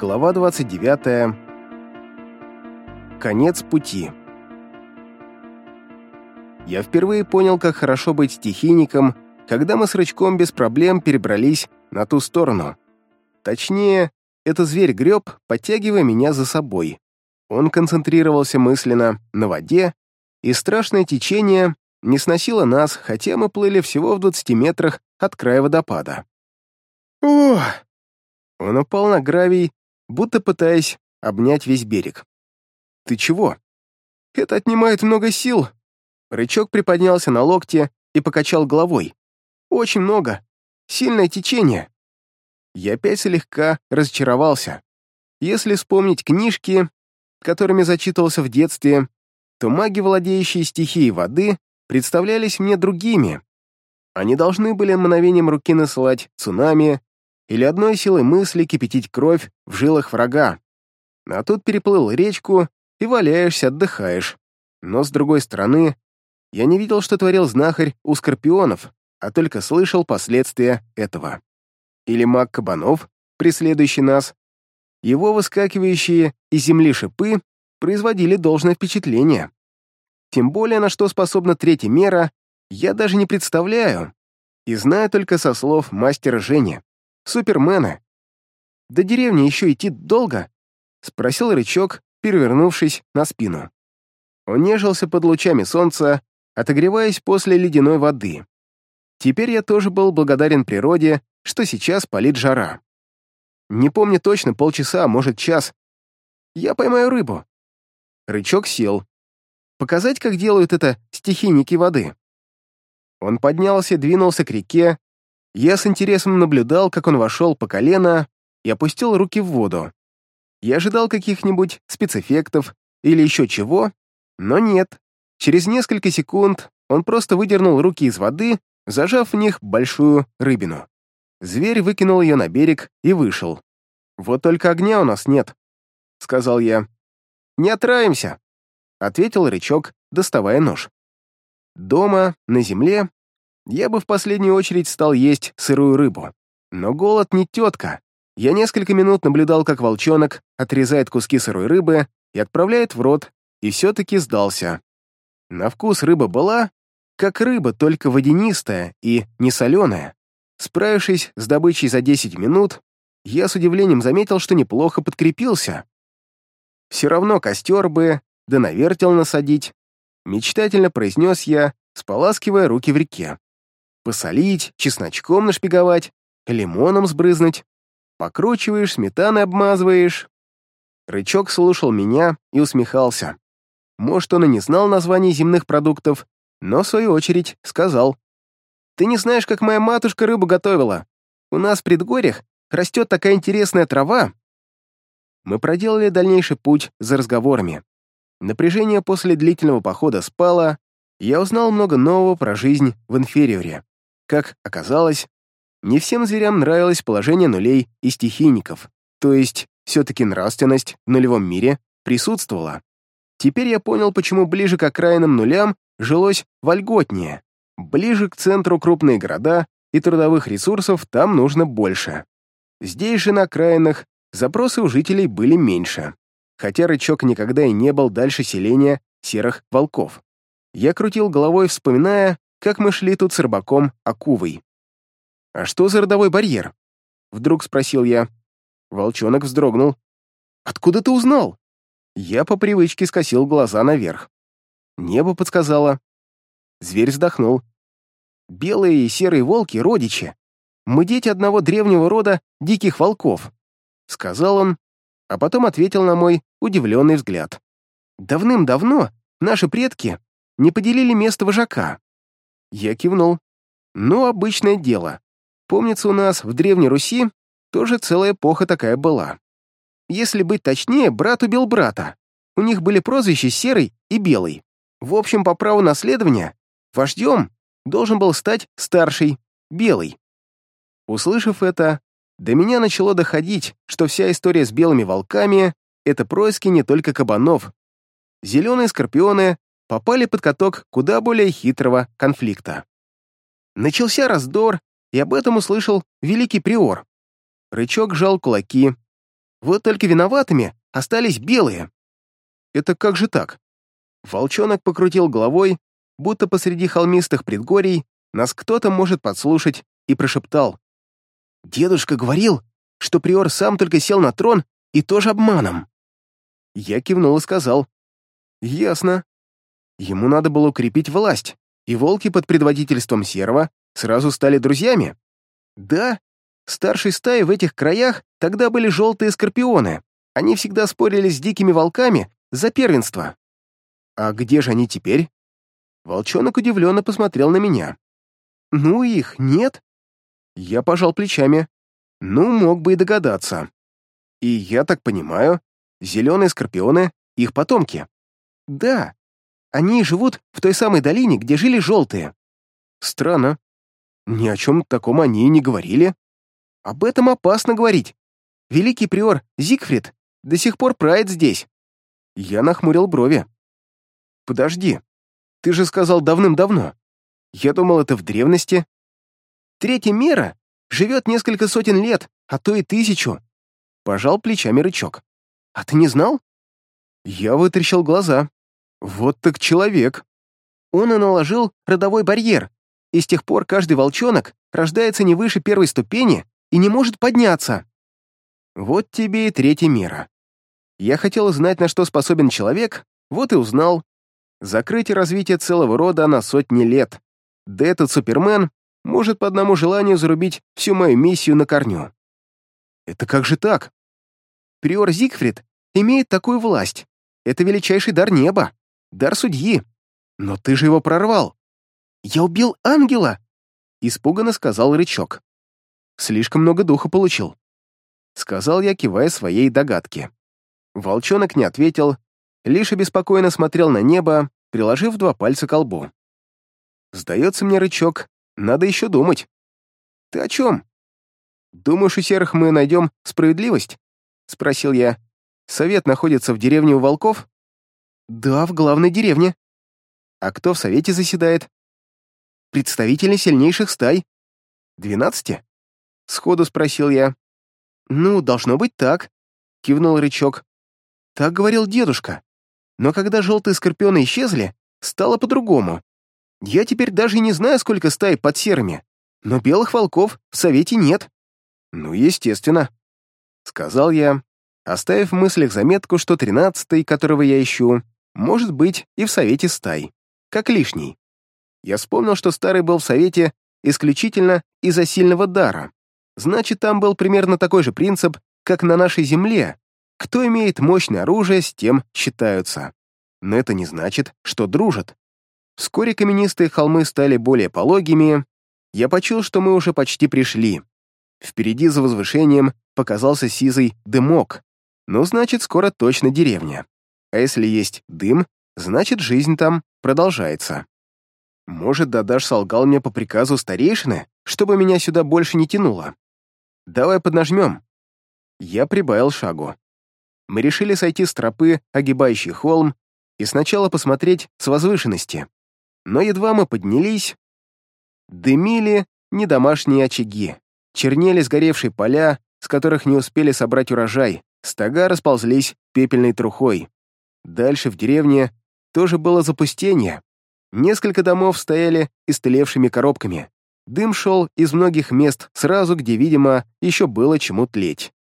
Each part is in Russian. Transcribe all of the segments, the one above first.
Глава 29. Конец пути. Я впервые понял, как хорошо быть стихийником, когда мы с рычком без проблем перебрались на ту сторону. Точнее, это зверь греб, подтягивая меня за собой. Он концентрировался мысленно на воде, и страшное течение не сносило нас, хотя мы плыли всего в 20 метрах от края водопада. О, Он упал на гравий будто пытаясь обнять весь берег. «Ты чего?» «Это отнимает много сил!» Рычок приподнялся на локте и покачал головой. «Очень много. Сильное течение». Я опять слегка разочаровался. Если вспомнить книжки, которыми зачитывался в детстве, то маги, владеющие стихией воды, представлялись мне другими. Они должны были мгновением руки насылать цунами, или одной силой мысли кипятить кровь в жилах врага. А тут переплыл речку и валяешься, отдыхаешь. Но, с другой стороны, я не видел, что творил знахарь у скорпионов, а только слышал последствия этого. Или маг Кабанов, преследующий нас. Его выскакивающие из земли шипы производили должное впечатление. Тем более, на что способна третья мера, я даже не представляю. И знаю только со слов мастера Жени. Супермена. До деревни еще идти долго? Спросил рычок, перевернувшись на спину. Он нежился под лучами солнца, отогреваясь после ледяной воды. Теперь я тоже был благодарен природе, что сейчас палит жара. Не помню точно, полчаса, а может, час. Я поймаю рыбу. Рычок сел. Показать, как делают это стихийники воды. Он поднялся, двинулся к реке, я с интересом наблюдал, как он вошел по колено и опустил руки в воду. Я ожидал каких-нибудь спецэффектов или еще чего, но нет. Через несколько секунд он просто выдернул руки из воды, зажав в них большую рыбину. Зверь выкинул ее на берег и вышел. «Вот только огня у нас нет», — сказал я. «Не отравимся», — ответил рычок, доставая нож. Дома, на земле, я бы в последнюю очередь стал есть сырую рыбу. Но голод не тетка. Я несколько минут наблюдал, как волчонок отрезает куски сырой рыбы и отправляет в рот, и все-таки сдался. На вкус рыба была, как рыба, только водянистая и несоленая. Справившись с добычей за 10 минут, я с удивлением заметил, что неплохо подкрепился. Все равно костер бы, да навертел насадить. Мечтательно произнес я, споласкивая руки в реке посолить, чесночком нашпиговать, лимоном сбрызнуть. Покручиваешь, сметаной обмазываешь. Рычок слушал меня и усмехался. Может, он и не знал названий земных продуктов, но, в свою очередь, сказал. «Ты не знаешь, как моя матушка рыбу готовила. У нас в предгорьях растет такая интересная трава». Мы проделали дальнейший путь за разговорами. Напряжение после длительного похода спало, я узнал много нового про жизнь в инфериоре. Как оказалось, не всем зверям нравилось положение нулей и стихийников, то есть все-таки нравственность в нулевом мире присутствовала. Теперь я понял, почему ближе к окраинным нулям жилось вольготнее. Ближе к центру крупные города и трудовых ресурсов там нужно больше. Здесь же на окраинах запросы у жителей были меньше, хотя рычок никогда и не был дальше селения серых волков. Я крутил головой, вспоминая, как мы шли тут с рыбаком Акувой. «А что за родовой барьер?» — вдруг спросил я. Волчонок вздрогнул. «Откуда ты узнал?» Я по привычке скосил глаза наверх. Небо подсказало. Зверь вздохнул. «Белые и серые волки — родичи. Мы дети одного древнего рода диких волков», — сказал он, а потом ответил на мой удивленный взгляд. «Давным-давно наши предки не поделили место вожака. Я кивнул. «Ну, обычное дело. Помнится, у нас в Древней Руси тоже целая эпоха такая была. Если быть точнее, брат убил брата. У них были прозвища Серый и Белый. В общем, по праву наследования вождем должен был стать старший, Белый». Услышав это, до меня начало доходить, что вся история с белыми волками — это происки не только кабанов. Зеленые скорпионы попали под каток куда более хитрого конфликта. Начался раздор, и об этом услышал великий приор. Рычок жал кулаки. Вот только виноватыми остались белые. Это как же так? Волчонок покрутил головой, будто посреди холмистых предгорий нас кто-то может подслушать, и прошептал. «Дедушка говорил, что приор сам только сел на трон и тоже обманом». Я кивнул и сказал. «Ясно. Ему надо было укрепить власть, и волки под предводительством Серого сразу стали друзьями. Да, старшей стаи в этих краях тогда были желтые скорпионы. Они всегда спорили с дикими волками за первенство. А где же они теперь? Волчонок удивленно посмотрел на меня. Ну их нет? Я пожал плечами. Ну, мог бы и догадаться. И я так понимаю, зеленые скорпионы — их потомки. Да, они живут в той самой долине, где жили желтые». «Странно. Ни о чем таком они не говорили. Об этом опасно говорить. Великий приор Зигфрид до сих пор правит здесь». Я нахмурил брови. «Подожди, ты же сказал давным-давно. Я думал, это в древности». «Третья мера живет несколько сотен лет, а то и тысячу». Пожал плечами рычок. «А ты не знал?» Я вытрящил глаза. Вот так человек. Он и наложил родовой барьер, и с тех пор каждый волчонок рождается не выше первой ступени и не может подняться. Вот тебе и третья мера. Я хотел знать, на что способен человек, вот и узнал. Закрыть развитие целого рода на сотни лет. Да этот супермен может по одному желанию зарубить всю мою миссию на корню. Это как же так? Приор Зигфрид имеет такую власть. Это величайший дар неба дар судьи. Но ты же его прорвал. Я убил ангела, испуганно сказал рычок. Слишком много духа получил, сказал я, кивая своей догадке. Волчонок не ответил, лишь обеспокоенно смотрел на небо, приложив два пальца к лбу. «Сдается мне рычок, надо еще думать». «Ты о чем?» «Думаешь, у серых мы найдем справедливость?» — спросил я. «Совет находится в деревне у волков?» «Да, в главной деревне». «А кто в совете заседает?» «Представители сильнейших стай». «Двенадцати?» — сходу спросил я. «Ну, должно быть так», — кивнул рычок. «Так говорил дедушка. Но когда желтые скорпионы исчезли, стало по-другому. Я теперь даже не знаю, сколько стай под серыми, но белых волков в совете нет». «Ну, естественно», — сказал я, оставив в мыслях заметку, что тринадцатый, которого я ищу, может быть и в совете стай, как лишний. Я вспомнил, что старый был в совете исключительно из-за сильного дара. Значит, там был примерно такой же принцип, как на нашей земле. Кто имеет мощное оружие, с тем считаются. Но это не значит, что дружат. Вскоре каменистые холмы стали более пологими. Я почул, что мы уже почти пришли. Впереди за возвышением показался сизый дымок. Ну, значит, скоро точно деревня. А если есть дым, значит, жизнь там продолжается. Может, Дадаш солгал мне по приказу старейшины, чтобы меня сюда больше не тянуло. Давай поднажмем. Я прибавил шагу. Мы решили сойти с тропы, огибающей холм, и сначала посмотреть с возвышенности. Но едва мы поднялись, дымили недомашние очаги, чернели сгоревшие поля, с которых не успели собрать урожай, стога расползлись пепельной трухой. Дальше в деревне тоже было запустение. Несколько домов стояли истлевшими коробками. Дым шел из многих мест сразу, где, видимо, еще было чему тлеть.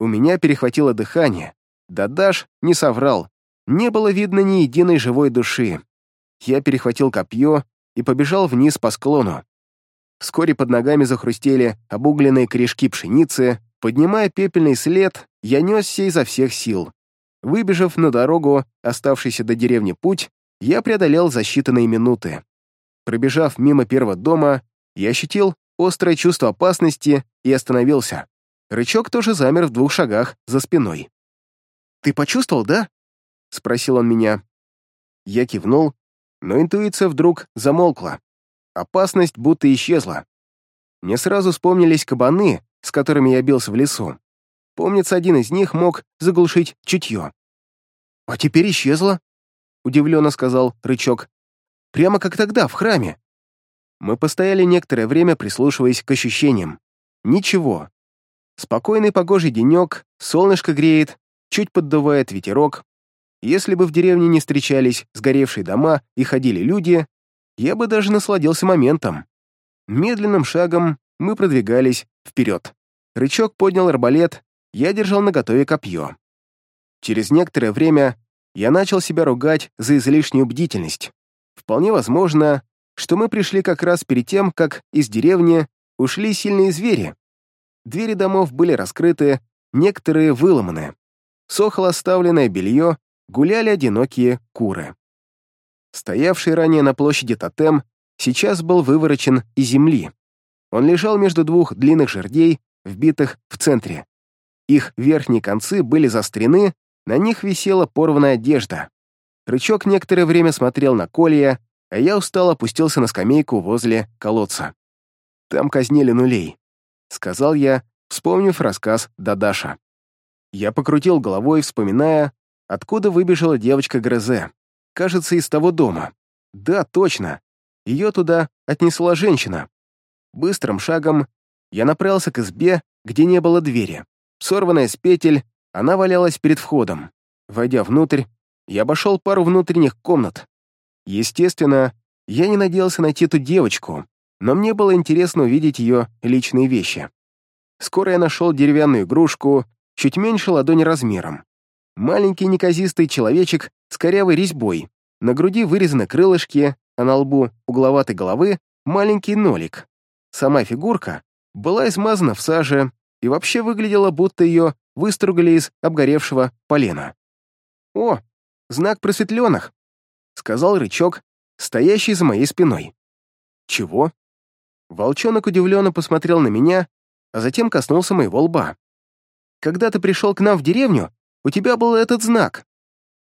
У меня перехватило дыхание. Дадаш не соврал. Не было видно ни единой живой души. Я перехватил копье и побежал вниз по склону. Вскоре под ногами захрустели обугленные корешки пшеницы. Поднимая пепельный след, я несся изо всех сил. Выбежав на дорогу, оставшийся до деревни путь, я преодолел за считанные минуты. Пробежав мимо первого дома, я ощутил острое чувство опасности и остановился. Рычок тоже замер в двух шагах за спиной. «Ты почувствовал, да?» — спросил он меня. Я кивнул, но интуиция вдруг замолкла. Опасность будто исчезла. Мне сразу вспомнились кабаны, с которыми я бился в лесу. Помнится, один из них мог заглушить чутье. «А теперь исчезло? — удивленно сказал Рычок. «Прямо как тогда, в храме». Мы постояли некоторое время, прислушиваясь к ощущениям. Ничего. Спокойный погожий денек, солнышко греет, чуть поддувает ветерок. Если бы в деревне не встречались сгоревшие дома и ходили люди, я бы даже насладился моментом. Медленным шагом мы продвигались вперед. Рычок поднял арбалет я держал наготове копье. Через некоторое время я начал себя ругать за излишнюю бдительность. Вполне возможно, что мы пришли как раз перед тем, как из деревни ушли сильные звери. Двери домов были раскрыты, некоторые выломаны. Сохло оставленное белье, гуляли одинокие куры. Стоявший ранее на площади тотем сейчас был выворочен из земли. Он лежал между двух длинных жердей, вбитых в центре. Их верхние концы были заострены, на них висела порванная одежда. Рычок некоторое время смотрел на Колья, а я устал опустился на скамейку возле колодца. «Там казнили нулей», — сказал я, вспомнив рассказ Дадаша. Я покрутил головой, вспоминая, откуда выбежала девочка Грозе. Кажется, из того дома. Да, точно. Ее туда отнесла женщина. Быстрым шагом я направился к избе, где не было двери. Сорванная с петель, она валялась перед входом. Войдя внутрь, я обошел пару внутренних комнат. Естественно, я не надеялся найти ту девочку, но мне было интересно увидеть ее личные вещи. Скоро я нашел деревянную игрушку, чуть меньше ладони размером. Маленький неказистый человечек с корявой резьбой. На груди вырезаны крылышки, а на лбу угловатой головы маленький нолик. Сама фигурка была измазана в саже, и вообще выглядела, будто ее выстругали из обгоревшего полена. «О, знак просветленных!» — сказал рычок, стоящий за моей спиной. «Чего?» Волчонок удивленно посмотрел на меня, а затем коснулся моего лба. «Когда ты пришел к нам в деревню, у тебя был этот знак».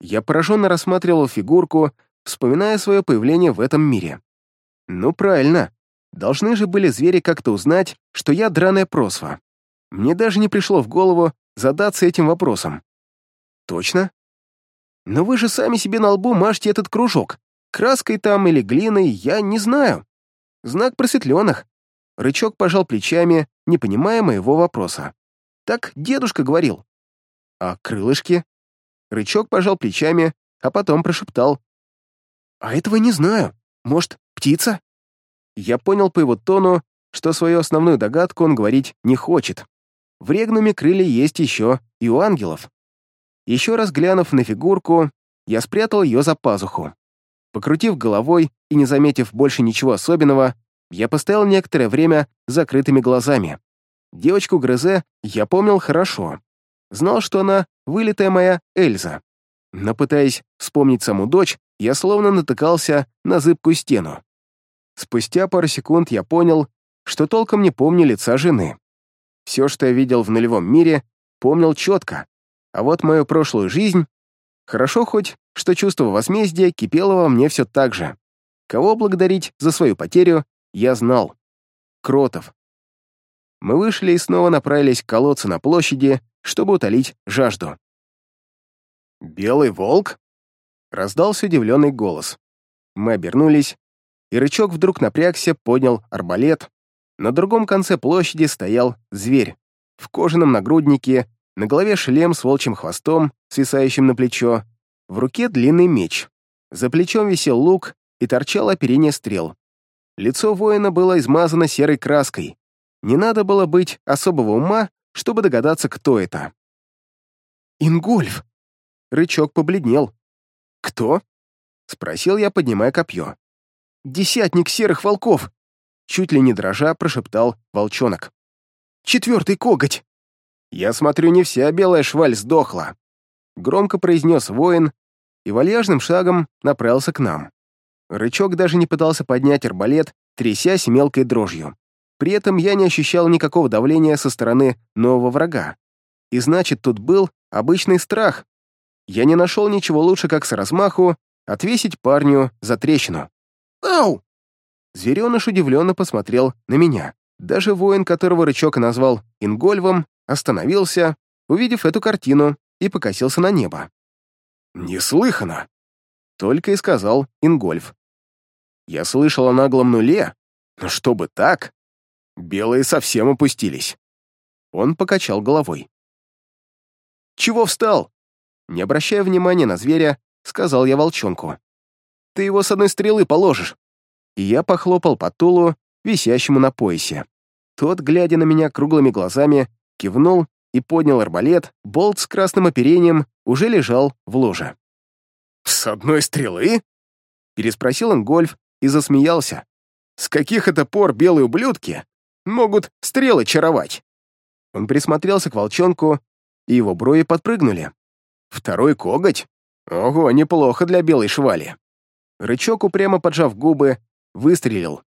Я пораженно рассматривал фигурку, вспоминая свое появление в этом мире. «Ну, правильно. Должны же были звери как-то узнать, что я драная просва. Мне даже не пришло в голову задаться этим вопросом. Точно? Но вы же сами себе на лбу мажьте этот кружок. Краской там или глиной, я не знаю. Знак просветленных. Рычок пожал плечами, не понимая моего вопроса. Так дедушка говорил. А крылышки? Рычок пожал плечами, а потом прошептал. А этого не знаю. Может, птица? Я понял по его тону, что свою основную догадку он говорить не хочет. В регнуме крылья есть еще и у ангелов. Еще раз глянув на фигурку, я спрятал ее за пазуху. Покрутив головой и не заметив больше ничего особенного, я постоял некоторое время с закрытыми глазами. Девочку Грызе я помнил хорошо. Знал, что она вылитая моя Эльза. Но пытаясь вспомнить саму дочь, я словно натыкался на зыбкую стену. Спустя пару секунд я понял, что толком не помню лица жены. Все, что я видел в нулевом мире, помнил четко. А вот мою прошлую жизнь... Хорошо хоть, что чувство возмездия кипело во мне все так же. Кого благодарить за свою потерю, я знал. Кротов. Мы вышли и снова направились к колодцу на площади, чтобы утолить жажду. «Белый волк?» — раздался удивленный голос. Мы обернулись, и рычок вдруг напрягся, поднял арбалет, на другом конце площади стоял зверь. В кожаном нагруднике, на голове шлем с волчьим хвостом, свисающим на плечо, в руке длинный меч. За плечом висел лук и торчало оперение стрел. Лицо воина было измазано серой краской. Не надо было быть особого ума, чтобы догадаться, кто это. «Ингольф!» Рычок побледнел. «Кто?» — спросил я, поднимая копье. «Десятник серых волков!» чуть ли не дрожа прошептал волчонок. «Четвертый коготь!» «Я смотрю, не вся белая шваль сдохла!» Громко произнес воин и вальяжным шагом направился к нам. Рычок даже не пытался поднять арбалет, трясясь мелкой дрожью. При этом я не ощущал никакого давления со стороны нового врага. И значит, тут был обычный страх. Я не нашел ничего лучше, как с размаху отвесить парню за трещину. «Ау!» Зереныш удивленно посмотрел на меня. Даже воин, которого рычок назвал Ингольвом, остановился, увидев эту картину, и покосился на небо. «Неслыханно!» — только и сказал Ингольф. «Я слышал о наглом нуле, но чтобы так, белые совсем опустились». Он покачал головой. «Чего встал?» Не обращая внимания на зверя, сказал я волчонку. «Ты его с одной стрелы положишь и я похлопал по Тулу, висящему на поясе. Тот, глядя на меня круглыми глазами, кивнул и поднял арбалет, болт с красным оперением уже лежал в ложе. «С одной стрелы?» — переспросил он Гольф и засмеялся. «С каких это пор белые ублюдки могут стрелы чаровать?» Он присмотрелся к волчонку, и его брови подпрыгнули. «Второй коготь? Ого, неплохо для белой швали!» Рычок, упрямо поджав губы, выстрелил.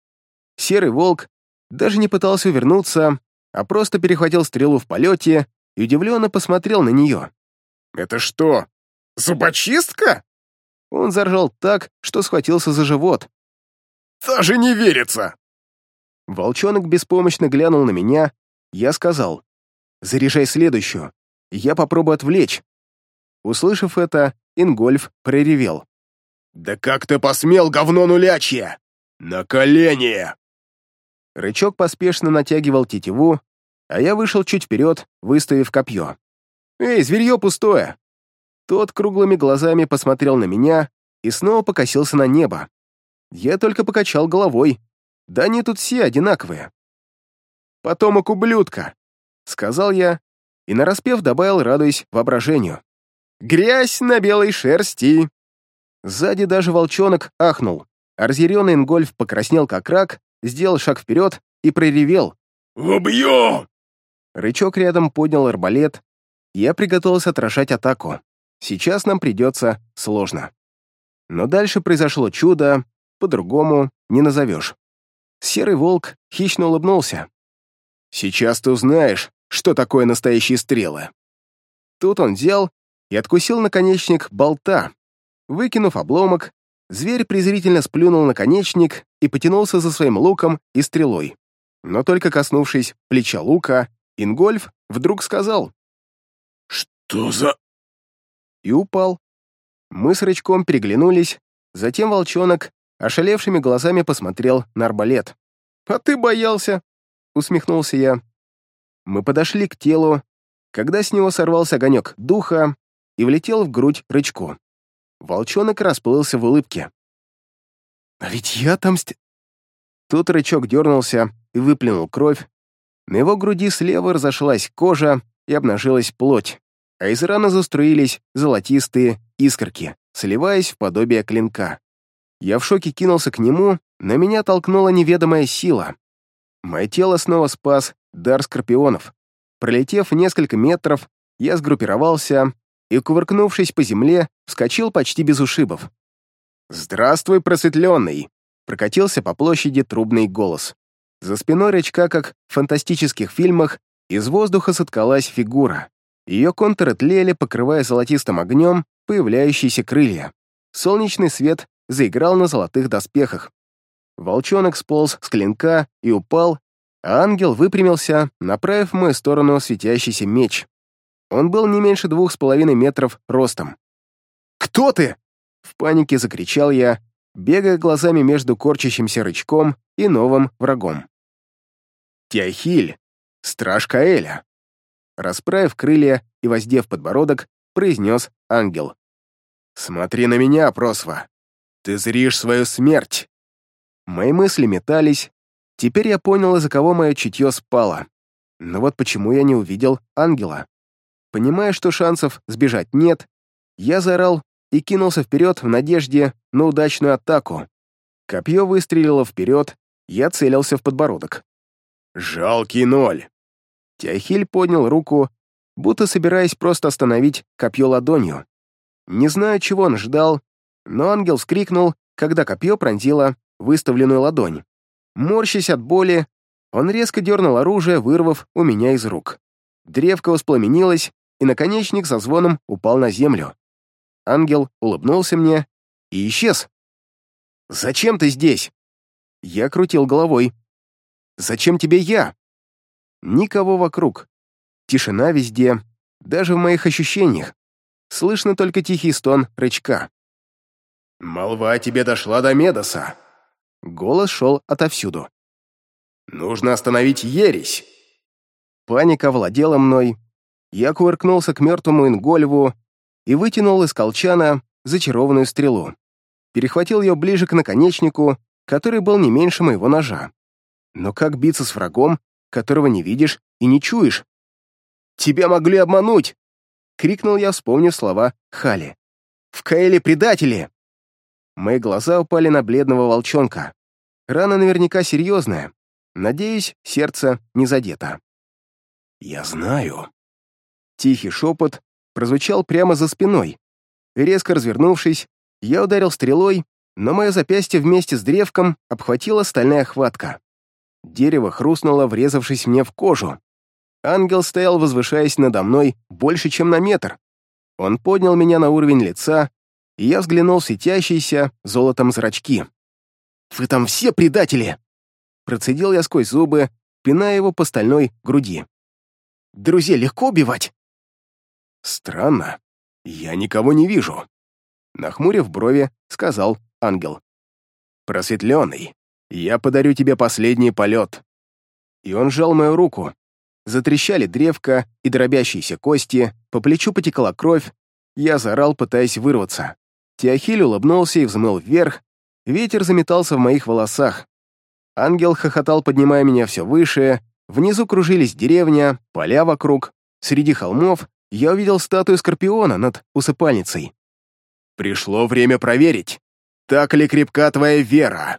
Серый волк даже не пытался увернуться, а просто перехватил стрелу в полете и удивленно посмотрел на нее. «Это что, зубочистка?» Он заржал так, что схватился за живот. «Даже не верится!» Волчонок беспомощно глянул на меня, я сказал, «Заряжай следующую, я попробую отвлечь». Услышав это, Ингольф проревел. «Да как ты посмел, говно нулячье!» «На колени!» Рычок поспешно натягивал тетиву, а я вышел чуть вперед, выставив копье. «Эй, зверье пустое!» Тот круглыми глазами посмотрел на меня и снова покосился на небо. Я только покачал головой. Да они тут все одинаковые. «Потомок ублюдка!» — сказал я и нараспев добавил, радуясь воображению. «Грязь на белой шерсти!» Сзади даже волчонок ахнул. Разъяренный Ингольф покраснел как рак, сделал шаг вперед и проревел. «Убьем!» Рычок рядом поднял арбалет. Я приготовился отражать атаку. Сейчас нам придется сложно. Но дальше произошло чудо, по-другому не назовешь. Серый волк хищно улыбнулся. «Сейчас ты узнаешь, что такое настоящие стрелы». Тут он взял и откусил наконечник болта. Выкинув обломок, Зверь презрительно сплюнул наконечник и потянулся за своим луком и стрелой. Но только коснувшись плеча лука, Ингольф вдруг сказал «Что за...» и упал. Мы с рычком переглянулись, затем волчонок ошалевшими глазами посмотрел на арбалет. «А ты боялся!» — усмехнулся я. Мы подошли к телу, когда с него сорвался огонек духа и влетел в грудь рычку. Волчонок расплылся в улыбке. «А ведь я отомст...» Тут рычок дернулся и выплюнул кровь. На его груди слева разошлась кожа и обнажилась плоть, а из раны заструились золотистые искорки, сливаясь в подобие клинка. Я в шоке кинулся к нему, на меня толкнула неведомая сила. Мое тело снова спас дар скорпионов. Пролетев несколько метров, я сгруппировался и, кувыркнувшись по земле, вскочил почти без ушибов. «Здравствуй, просветленный!» прокатился по площади трубный голос. За спиной речка, как в фантастических фильмах, из воздуха соткалась фигура. Ее контуры тлели, покрывая золотистым огнем появляющиеся крылья. Солнечный свет заиграл на золотых доспехах. Волчонок сполз с клинка и упал, а ангел выпрямился, направив в мою сторону светящийся меч. Он был не меньше двух с половиной метров ростом. «Кто ты?» — в панике закричал я, бегая глазами между корчащимся рычком и новым врагом. «Тяхиль, страж Каэля!» Расправив крылья и воздев подбородок, произнес ангел. «Смотри на меня, Просва! Ты зришь свою смерть!» Мои мысли метались. Теперь я понял, из-за кого мое чутье спало. Но вот почему я не увидел ангела. Понимая, что шансов сбежать нет, я заорал и кинулся вперед в надежде на удачную атаку. Копье выстрелило вперед, я целился в подбородок. «Жалкий ноль!» Тяхиль поднял руку, будто собираясь просто остановить копье ладонью. Не знаю, чего он ждал, но ангел вскрикнул, когда копье пронзило выставленную ладонь. Морщась от боли, он резко дернул оружие, вырвав у меня из рук. Древко воспламенилось, и наконечник со звоном упал на землю. Ангел улыбнулся мне и исчез. «Зачем ты здесь?» Я крутил головой. «Зачем тебе я?» Никого вокруг. Тишина везде, даже в моих ощущениях. Слышно только тихий стон рычка. «Молва тебе дошла до Медоса!» Голос шел отовсюду. «Нужно остановить ересь!» Паника владела мной, я кувыркнулся к мертвому Ингольву и вытянул из колчана зачарованную стрелу. Перехватил ее ближе к наконечнику, который был не меньше моего ножа. Но как биться с врагом, которого не видишь и не чуешь? «Тебя могли обмануть!» — крикнул я, вспомнив слова Хали. «В Каэле предатели!» Мои глаза упали на бледного волчонка. Рана наверняка серьезная. Надеюсь, сердце не задето. «Я знаю», Тихий шепот прозвучал прямо за спиной. Резко развернувшись, я ударил стрелой, но мое запястье вместе с древком обхватила стальная хватка. Дерево хрустнуло, врезавшись мне в кожу. Ангел стоял, возвышаясь надо мной больше, чем на метр. Он поднял меня на уровень лица, и я взглянул в светящиеся золотом зрачки. «Вы там все предатели!» Процедил я сквозь зубы, пиная его по стальной груди. «Друзей легко убивать?» «Странно. Я никого не вижу», — нахмурив брови, сказал ангел. «Просветленный, я подарю тебе последний полет». И он сжал мою руку. Затрещали древко и дробящиеся кости, по плечу потекла кровь, я заорал, пытаясь вырваться. Теохиль улыбнулся и взмыл вверх, ветер заметался в моих волосах. Ангел хохотал, поднимая меня все выше, внизу кружились деревня, поля вокруг, среди холмов я увидел статую Скорпиона над усыпальницей. «Пришло время проверить, так ли крепка твоя вера!»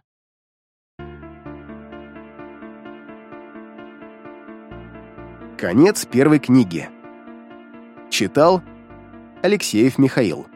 Конец первой книги. Читал Алексеев Михаил.